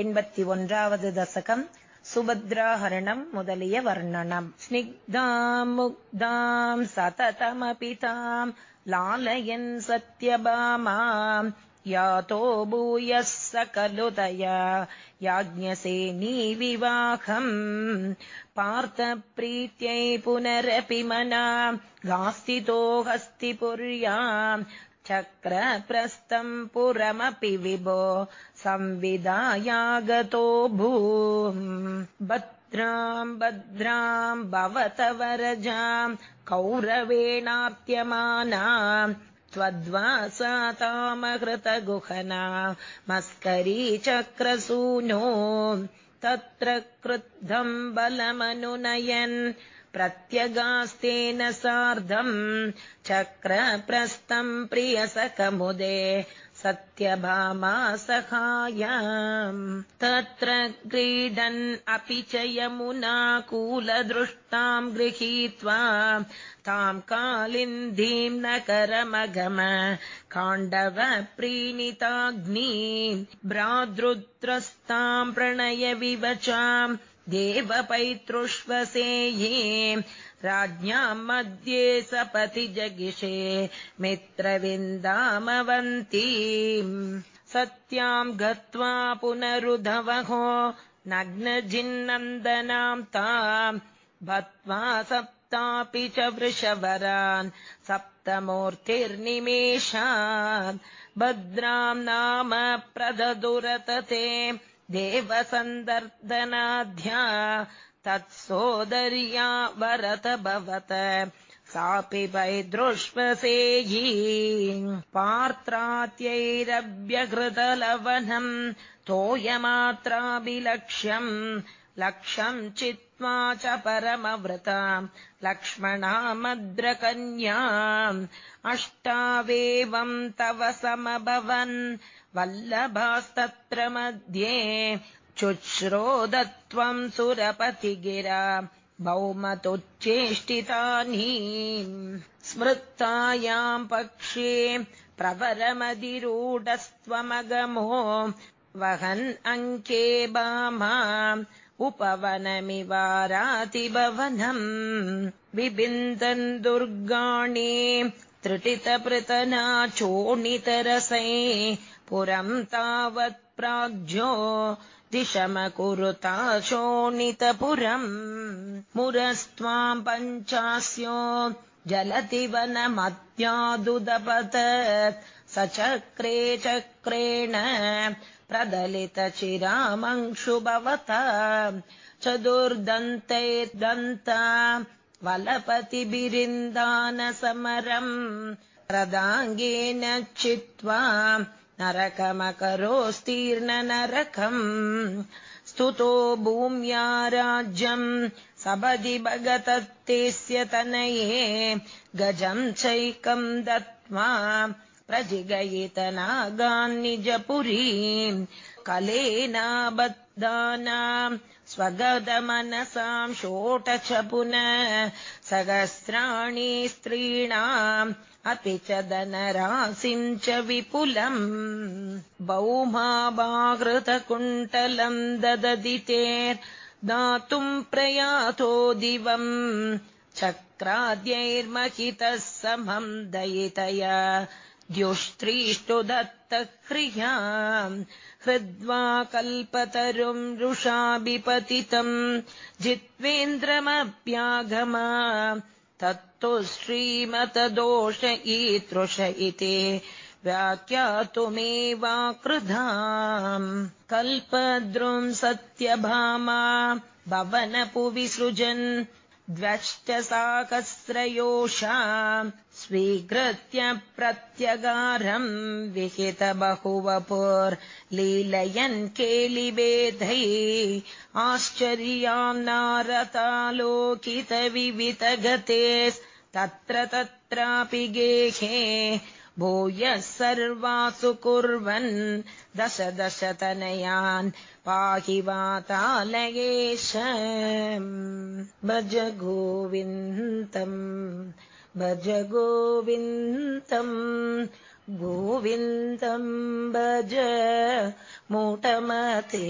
एण्पति ओन्रावद् दशकम् सुभद्राहरणम् मुदलिय वर्णनम् स्निग्धाम् मुग्धाम् सततमपि ताम् लालयन् सत्यभामा यातो भूयः स खलु तया याज्ञसेनीविवाहम् पार्थप्रीत्यै पुनरपि मना गास्तितो हस्तिपुर्या चक्रप्रस्थम् पुरमपि विभो संविदायागतो भू भद्राम् भद्राम् भवत वरजाम् कौरवेणाप्यमाना त्वद्वासा तामकृतगुहना मस्करी चक्रसूनो तत्र क्रुद्धम् बलमनुनयन् प्रत्यगास्तेन सार्धम् चक्रप्रस्थम् प्रियसकमुदे सत्यभामा सखायाम्। तत्र क्रीडन् अपि च यमुना कूलदृष्टाम् गृहीत्वा ताम् कालिन्दीम् न करमगम काण्डव प्रीणिताग्नी भ्रातृत्रस्ताम् प्रणय विवचाम् देवपैतृष्वसेये राज्ञाम् मध्ये सपति जगिषे मित्रविन्दामवन्ती। सत्याम् गत्वा पुनरुधवहो नग्नजिन्नन्दनाम् ताम् भत्वा सप्तापि च वृषवरान् सप्तमूर्तिर्निमेषान्। भद्राम् नाम प्रददुरतते देवसन्दर्दनाध्या तत्सोदर्या वरत भवत। सापि वैदृष्वसेयी पार्त्रात्यैरव्यघृतलवनम् तोयमात्राभिलक्ष्यम् लक्षम् चित्वा च परमवृता लक्ष्मणामद्रकन्या अष्टावेवम् तव समभवन् वल्लभास्तत्र मध्ये चुश्रोदत्वम् सुरपतिगिरा भौमतुच्चेष्टितानि स्मृतायाम् पक्षे प्रवरमधिरूढस्त्वमगमो वहन् अङ्के बामा उपवनमिवारातिभवनम् विबिन्दन् दुर्गाणि त्रिटितपृतना चोणितरसै पुरम् तावत् प्राज्यो दिशमकुरुता शोणितपुरम् मुरस्त्वाम् पञ्चास्यो जलति वनमत्यादुदपत स चक्रे चक्रेण प्रदलितचिरामङ्क्षु भवता चतुर्दन्तैर्दन्ता वलपतिभिरिन्दानसमरम् प्रदाङ्गेन चित्वा नरकमकरोस्तीर्न नरकम् स्तुतो भूम्या राज्यम् सबदि भगतस्तेस्य तनये गजम् चैकम् दत्त्वा प्रजिगयितनागान्निजपुरीम् कलेनाबद्धानाम् स्वगतमनसाम् षोटच पुनः सहस्राणि स्त्रीणाम् अपि च धनराशिम् च विपुलम् बौमाभाकृतकुण्टलम् दददितेर्दातुम् प्रयातो दिवम् चक्राद्यैर्महितः समम् दयितया द्युष्ट्रीष्टु दत्तह्रिया हृद्वा कल्पतरुम् रुषाभिपतितम् जित्वेन्द्रमप्यागमा। तत्तु श्रीमतदोष ईतृष इति व्याख्यातुमेवाकृधाम्। कल्पद्रुम् सत्यभामा भवनपुविसृजन् द्व्यष्टसाहस्रयोषा स्वीकृत्य प्रत्यगारम् विहित बहुवपुर्लीलयन् केलिवेधै आश्चर्याम् तत्र तत्रापि गेहे भूयः सर्वासु कुर्वन् दश दशतनयान् पाहि वातालयेश। भज गोविन्दम् भज गोविन्दम् गोविन्दम् भज मोटमते